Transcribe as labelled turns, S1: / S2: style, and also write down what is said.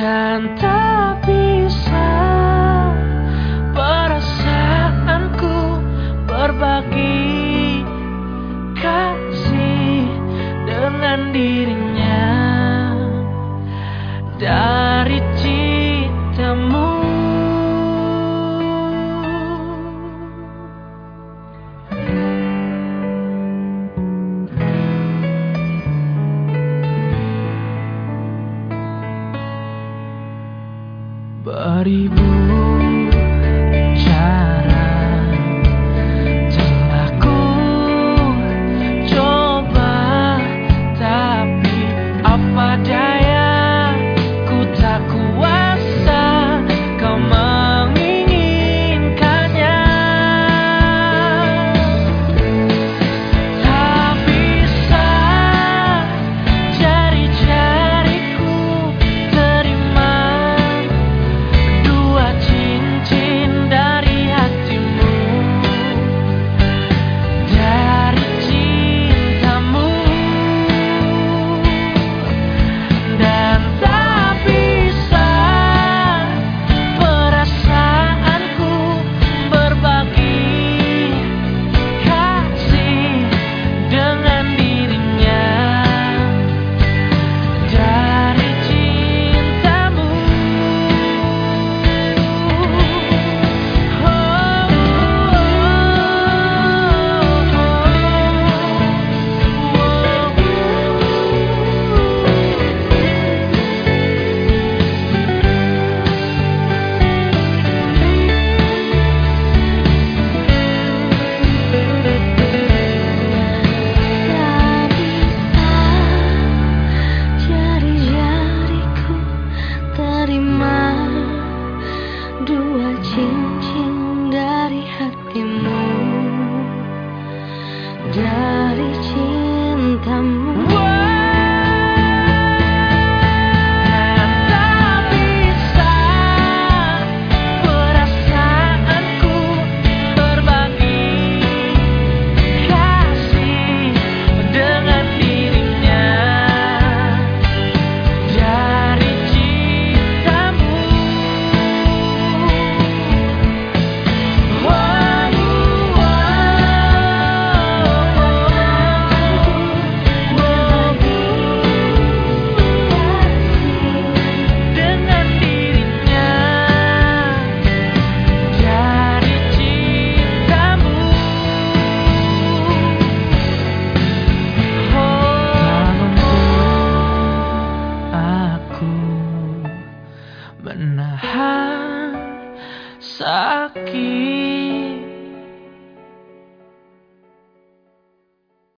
S1: dan tak bisa perasaanku berbagi kasih dengan dirimu. beribu. menahan sakit.